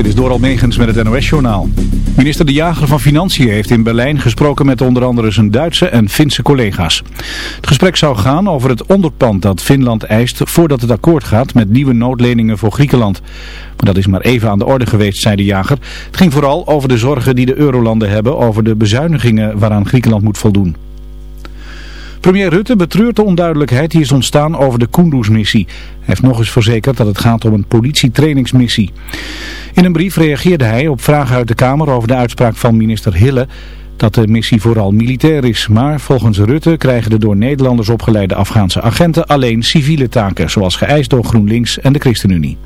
Dit is Doral Megens met het NOS-journaal. Minister De Jager van Financiën heeft in Berlijn gesproken met onder andere zijn Duitse en Finse collega's. Het gesprek zou gaan over het onderpand dat Finland eist voordat het akkoord gaat met nieuwe noodleningen voor Griekenland. Maar dat is maar even aan de orde geweest, zei De Jager. Het ging vooral over de zorgen die de eurolanden hebben over de bezuinigingen waaraan Griekenland moet voldoen. Premier Rutte betreurt de onduidelijkheid die is ontstaan over de Kunduz-missie. Hij heeft nog eens verzekerd dat het gaat om een politietrainingsmissie. In een brief reageerde hij op vragen uit de Kamer over de uitspraak van minister Hille dat de missie vooral militair is. Maar volgens Rutte krijgen de door Nederlanders opgeleide Afghaanse agenten alleen civiele taken, zoals geëist door GroenLinks en de ChristenUnie.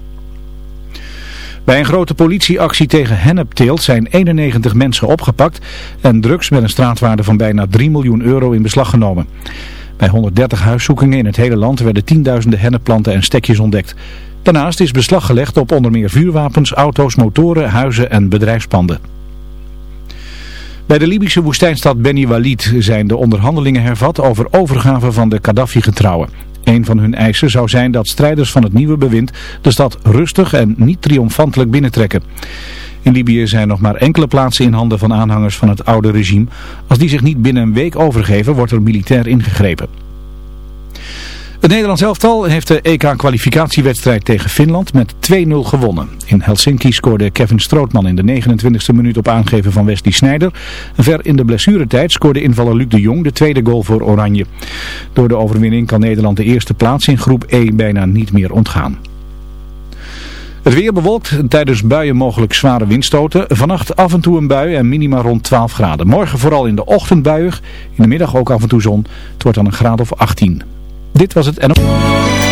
Bij een grote politieactie tegen hennepteelt zijn 91 mensen opgepakt en drugs met een straatwaarde van bijna 3 miljoen euro in beslag genomen. Bij 130 huiszoekingen in het hele land werden tienduizenden hennepplanten en stekjes ontdekt. Daarnaast is beslag gelegd op onder meer vuurwapens, auto's, motoren, huizen en bedrijfspanden. Bij de Libische woestijnstad Beni Walid zijn de onderhandelingen hervat over overgave van de Gaddafi-getrouwen. Een van hun eisen zou zijn dat strijders van het nieuwe bewind de stad rustig en niet triomfantelijk binnentrekken. In Libië zijn nog maar enkele plaatsen in handen van aanhangers van het oude regime. Als die zich niet binnen een week overgeven, wordt er militair ingegrepen. Het Nederlands elftal heeft de EK-kwalificatiewedstrijd tegen Finland met 2-0 gewonnen. In Helsinki scoorde Kevin Strootman in de 29e minuut op aangeven van Wesley Sneijder. Ver in de blessuretijd scoorde invaller Luc de Jong de tweede goal voor Oranje. Door de overwinning kan Nederland de eerste plaats in groep E bijna niet meer ontgaan. Het weer bewolkt, tijdens buien mogelijk zware windstoten. Vannacht af en toe een bui en minima rond 12 graden. Morgen vooral in de ochtend buiig, in de middag ook af en toe zon. Het wordt dan een graad of 18. Dit was het NO.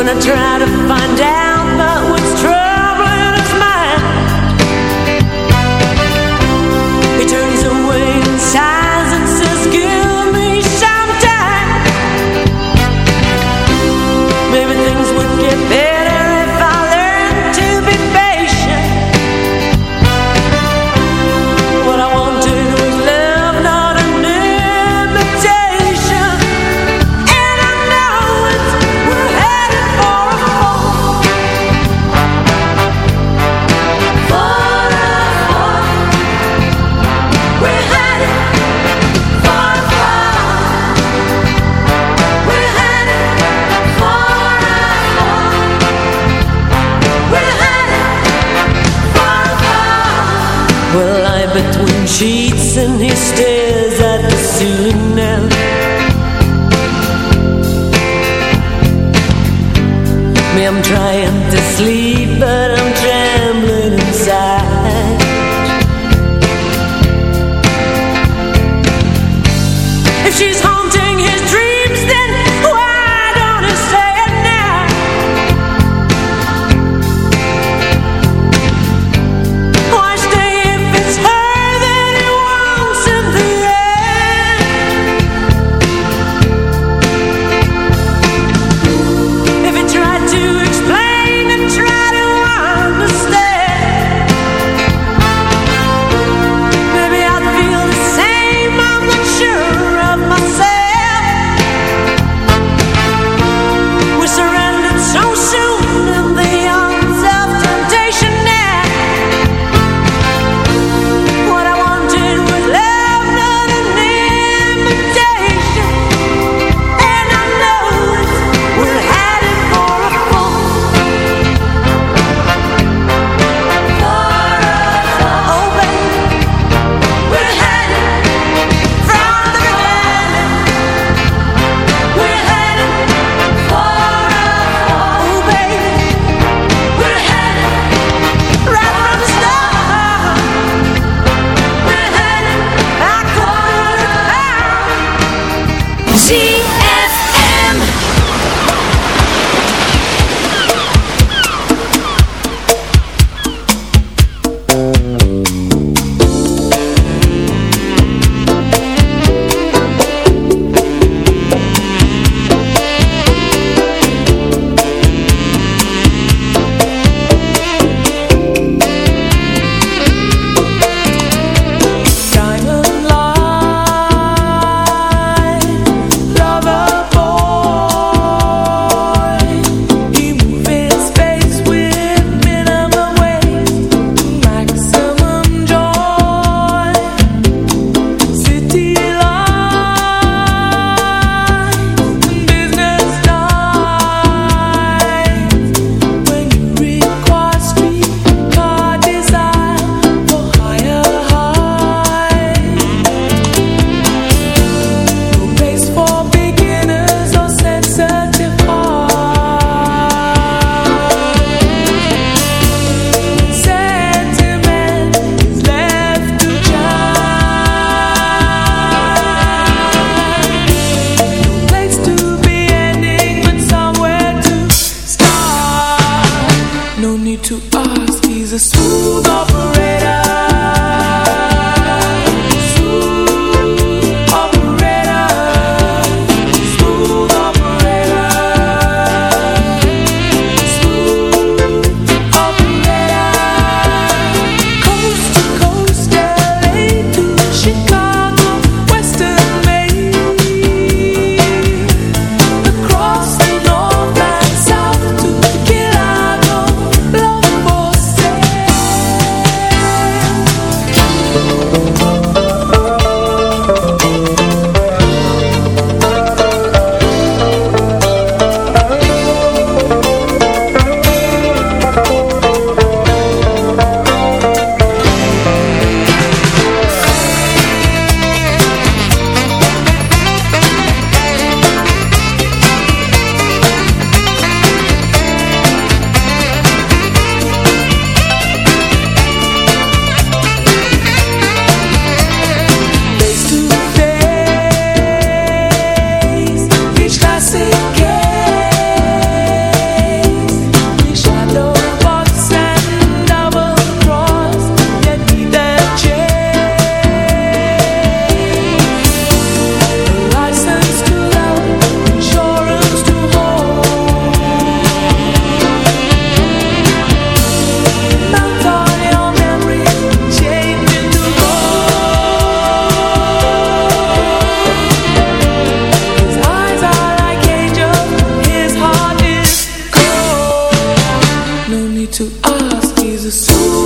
when I try to she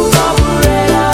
umbrella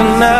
tonight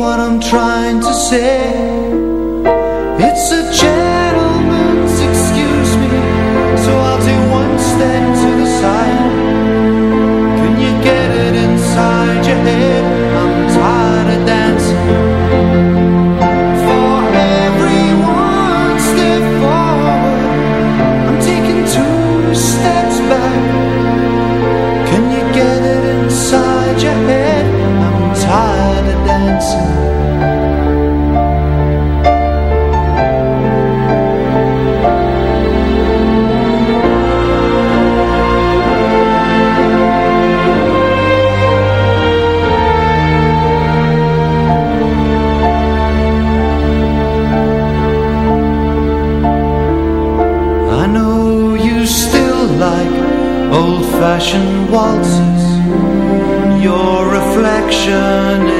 what I'm trying to say? It's a gentleman's excuse me, so I'll take one step to the side. Old-fashioned waltzes Your reflection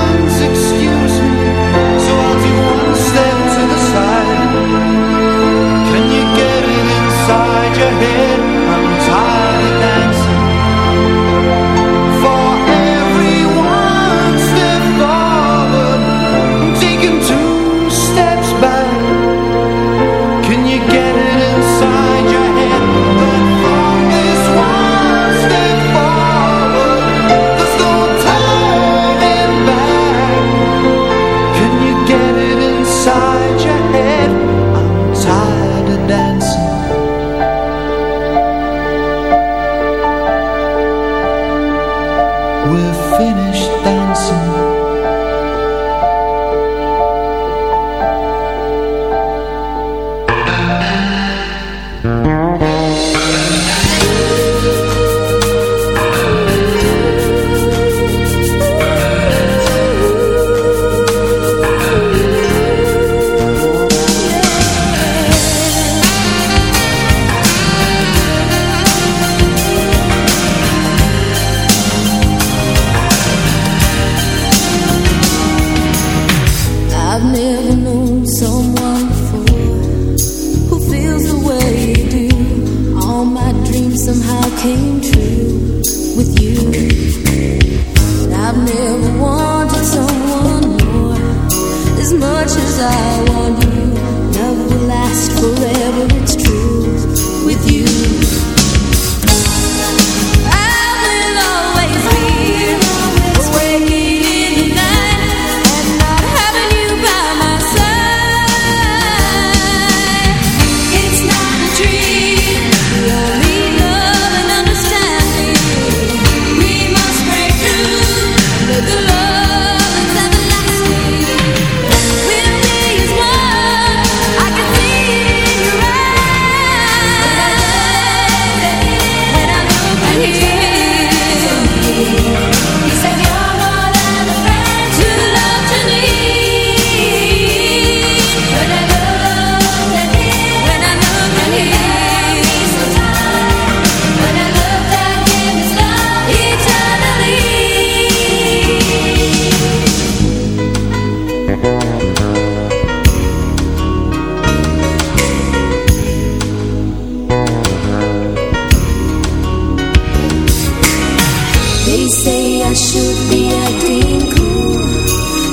I should be acting cool.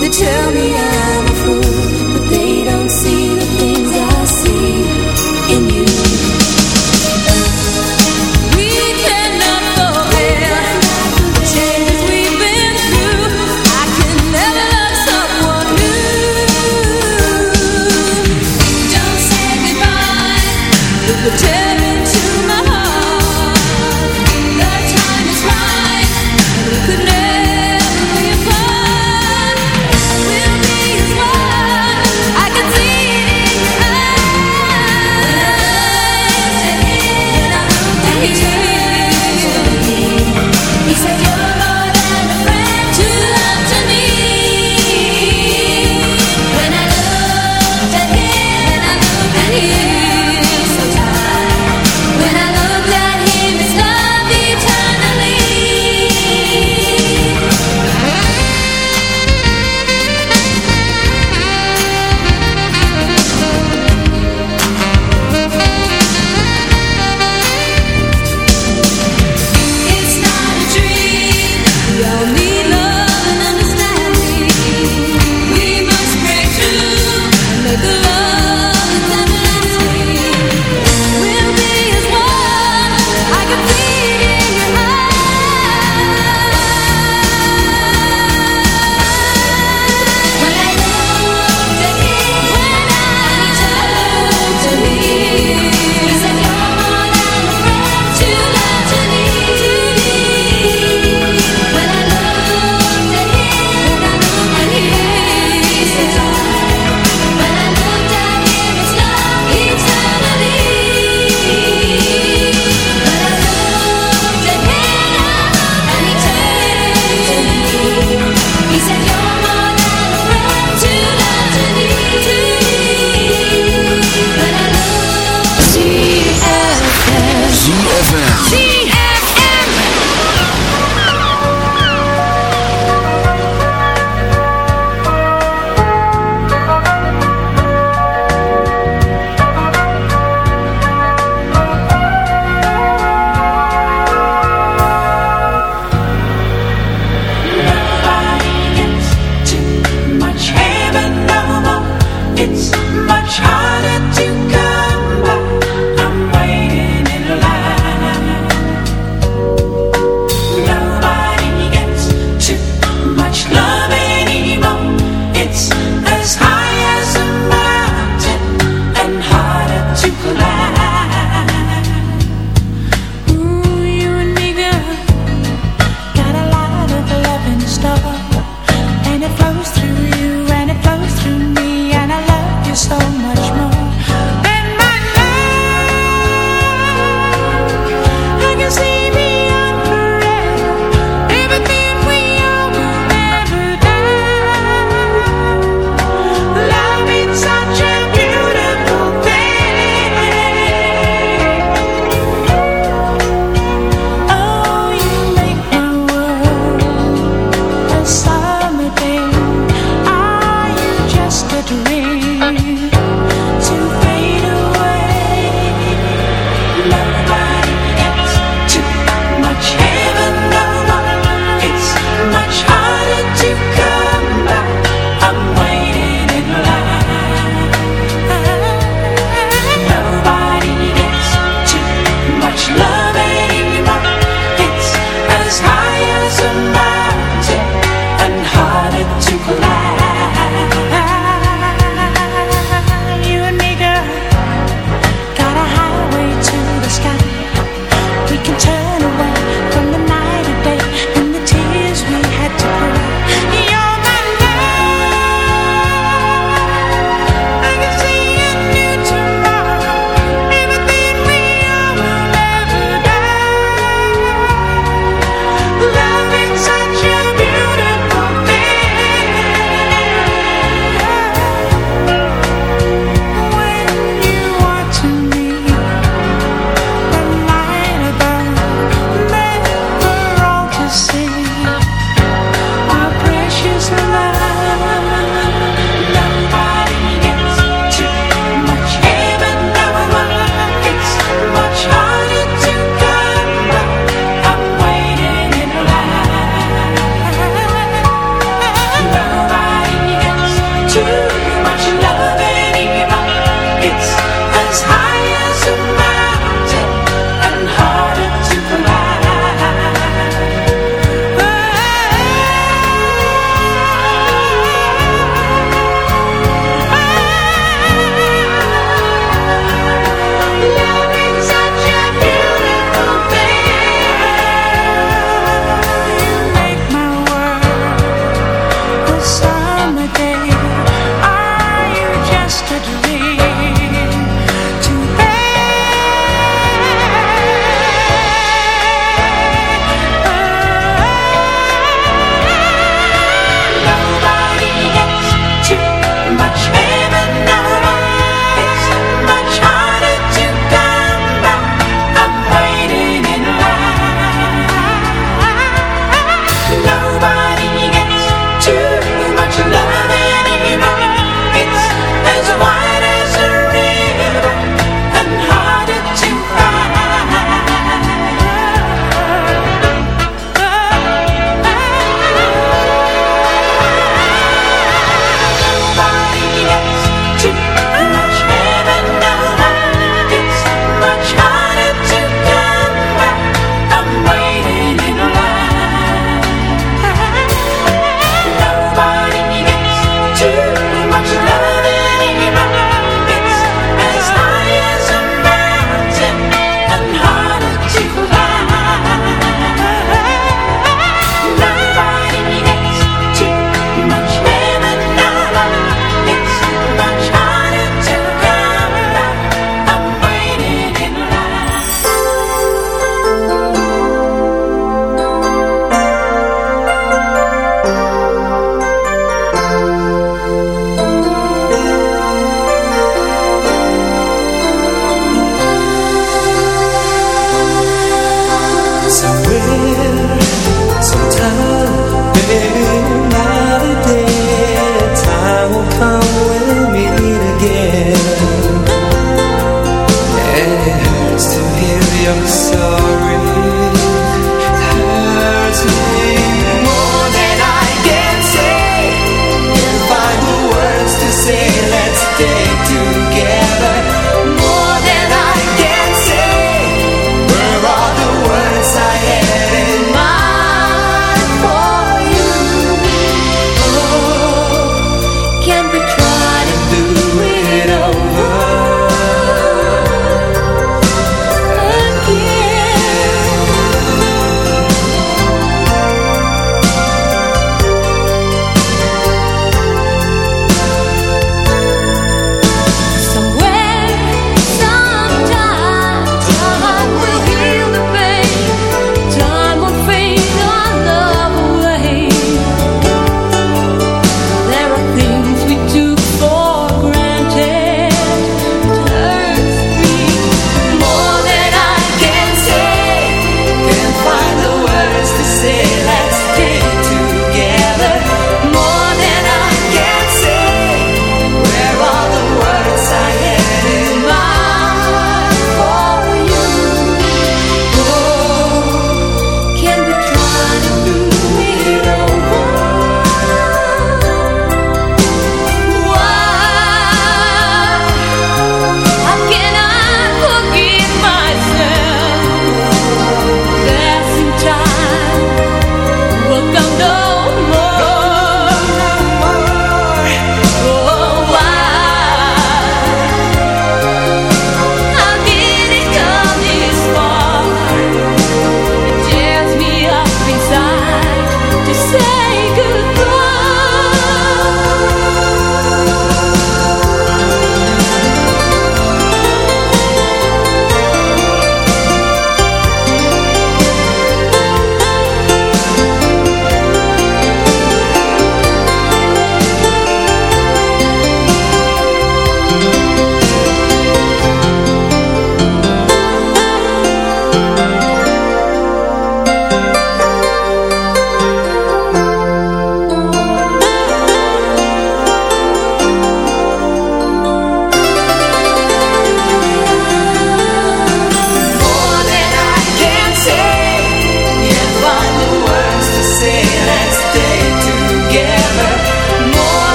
They tell me I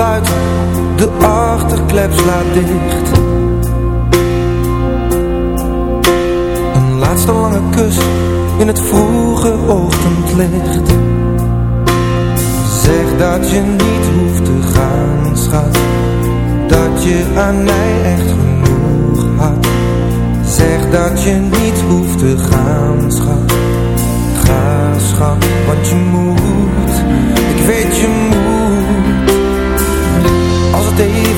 buiten. De achterklep slaat dicht. Een laatste lange kus in het vroege ochtendlicht. Zeg dat je niet hoeft te gaan, schat. Dat je aan mij echt genoeg had. Zeg dat je niet hoeft te gaan, schat. Ga, schat, want je moet